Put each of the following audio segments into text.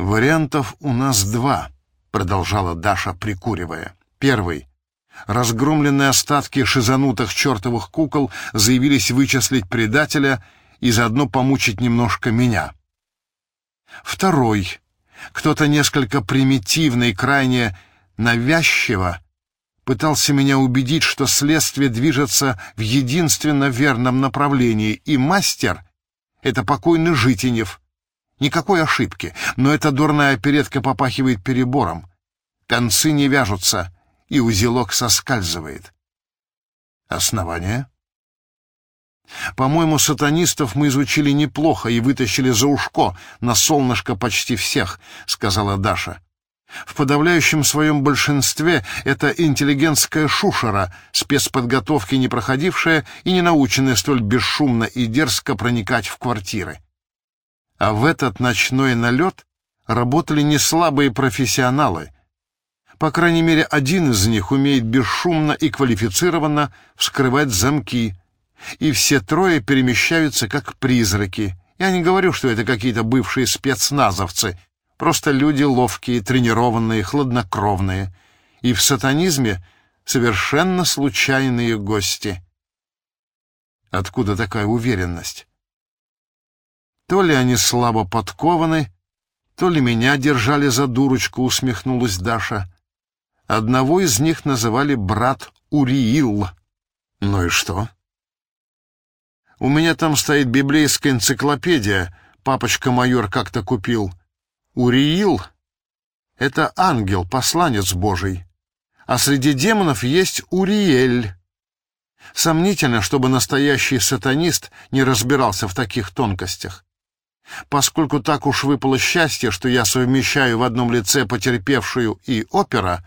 «Вариантов у нас два», — продолжала Даша, прикуривая. «Первый. Разгромленные остатки шизанутых чертовых кукол заявились вычислить предателя и заодно помучить немножко меня. Второй. Кто-то несколько примитивно и крайне навязчиво пытался меня убедить, что следствие движется в единственно верном направлении, и мастер — это покойный Житинев. Никакой ошибки, но эта дурная оперетка попахивает перебором. Концы не вяжутся, и узелок соскальзывает. Основание? По-моему, сатанистов мы изучили неплохо и вытащили за ушко на солнышко почти всех, сказала Даша. В подавляющем своем большинстве это интеллигентская шушера, спецподготовки не проходившая и не наученная столь бесшумно и дерзко проникать в квартиры. А в этот ночной налет работали не слабые профессионалы. По крайней мере, один из них умеет бесшумно и квалифицированно вскрывать замки, и все трое перемещаются как призраки. Я не говорю, что это какие-то бывшие спецназовцы, просто люди ловкие, тренированные, хладнокровные, и в сатанизме совершенно случайные гости. Откуда такая уверенность? То ли они слабо подкованы, то ли меня держали за дурочку, усмехнулась Даша. Одного из них называли брат Уриил. Ну и что? У меня там стоит библейская энциклопедия, папочка-майор как-то купил. Уриил — это ангел, посланец Божий. А среди демонов есть Уриэль. Сомнительно, чтобы настоящий сатанист не разбирался в таких тонкостях. Поскольку так уж выпало счастье, что я совмещаю в одном лице потерпевшую и опера,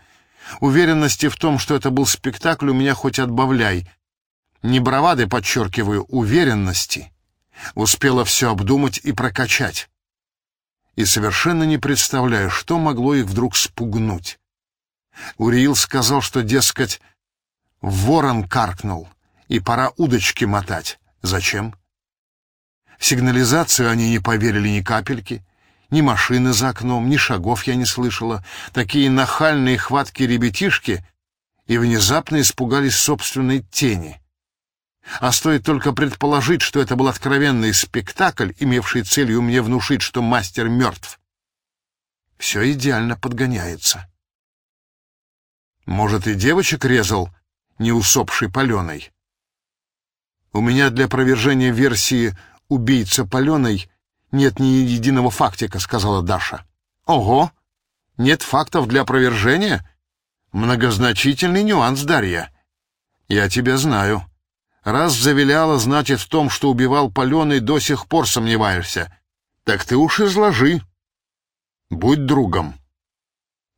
уверенности в том, что это был спектакль, у меня хоть отбавляй, не бравады, подчеркиваю, уверенности. Успела все обдумать и прокачать. И совершенно не представляю, что могло их вдруг спугнуть. Уриил сказал, что, дескать, ворон каркнул, и пора удочки мотать. Зачем? В сигнализацию они не поверили ни капельки, ни машины за окном, ни шагов я не слышала. Такие нахальные хватки ребятишки и внезапно испугались собственной тени — а стоит только предположить, что это был откровенный спектакль, имевший целью мне внушить, что мастер мертв. Все идеально подгоняется. Может, и девочек резал, не усопший паленой? У меня для опровержения версии «убийца паленой» нет ни единого фактика, сказала Даша. Ого! Нет фактов для опровержения? Многозначительный нюанс, Дарья. Я тебя знаю. Раз завиляла, значит, в том, что убивал паленый, до сих пор сомневаешься. Так ты уж изложи. Будь другом.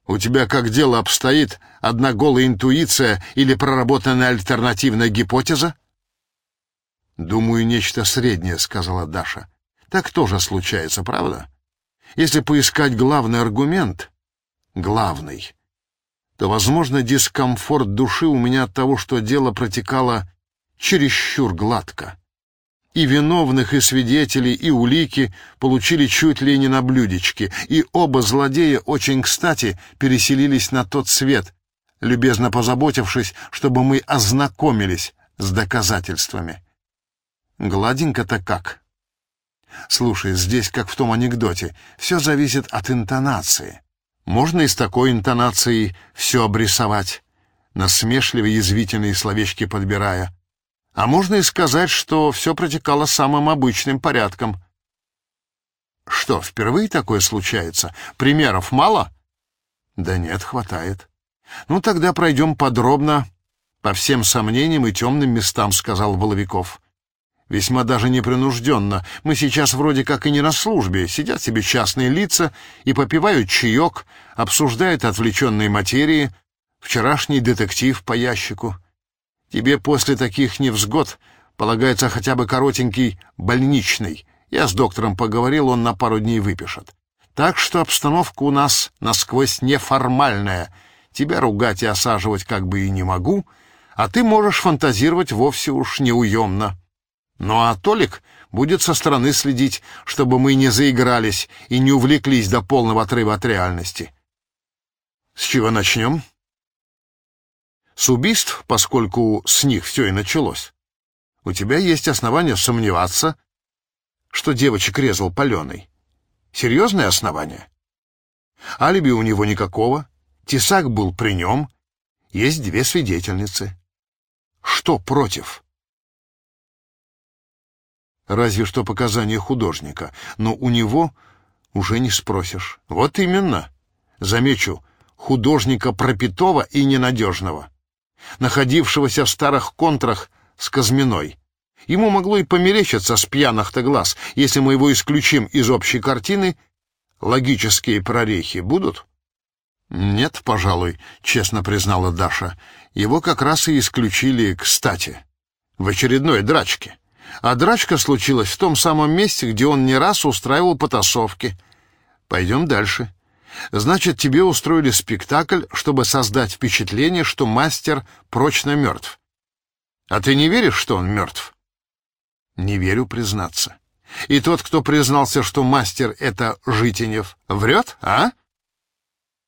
У тебя как дело обстоит? Одна голая интуиция или проработанная альтернативная гипотеза? Думаю, нечто среднее, сказала Даша. Так тоже случается, правда? Если поискать главный аргумент, главный, то, возможно, дискомфорт души у меня от того, что дело протекало чересчур гладко. И виновных, и свидетелей, и улики получили чуть ли не на блюдечке, и оба злодея очень кстати переселились на тот свет, любезно позаботившись, чтобы мы ознакомились с доказательствами. Гладенько-то как. Слушай, здесь, как в том анекдоте, все зависит от интонации. Можно и с такой интонацией все обрисовать, насмешливо язвительные словечки подбирая. А можно и сказать, что все протекало самым обычным порядком. Что, впервые такое случается? Примеров мало? Да нет, хватает. Ну, тогда пройдем подробно по всем сомнениям и темным местам, сказал Воловиков. Весьма даже непринужденно. Мы сейчас вроде как и не на службе. Сидят себе частные лица и попивают чаек, обсуждают отвлеченные материи. Вчерашний детектив по ящику. Тебе после таких невзгод полагается хотя бы коротенький больничный. Я с доктором поговорил, он на пару дней выпишет. Так что обстановка у нас насквозь неформальная. Тебя ругать и осаживать как бы и не могу, а ты можешь фантазировать вовсе уж неуемно. Ну а Толик Будет со стороны следить, чтобы мы не заигрались и не увлеклись до полного отрыва от реальности. С чего начнем? С убийств, поскольку с них все и началось. У тебя есть основания сомневаться, что девочек резал паленый. Серьезное основание? Алиби у него никакого. Тесак был при нем. Есть две свидетельницы. Что против? Разве что показания художника, но у него уже не спросишь. Вот именно. Замечу, художника пропитого и ненадежного, находившегося в старых контрах с Казминой. Ему могло и померещиться с пьяных-то глаз. Если мы его исключим из общей картины, логические прорехи будут? Нет, пожалуй, честно признала Даша. Его как раз и исключили кстати, в очередной драчке. А драчка случилась в том самом месте, где он не раз устраивал потасовки. Пойдем дальше. Значит, тебе устроили спектакль, чтобы создать впечатление, что мастер прочно мертв. А ты не веришь, что он мертв? Не верю признаться. И тот, кто признался, что мастер — это Житинев, врет, а?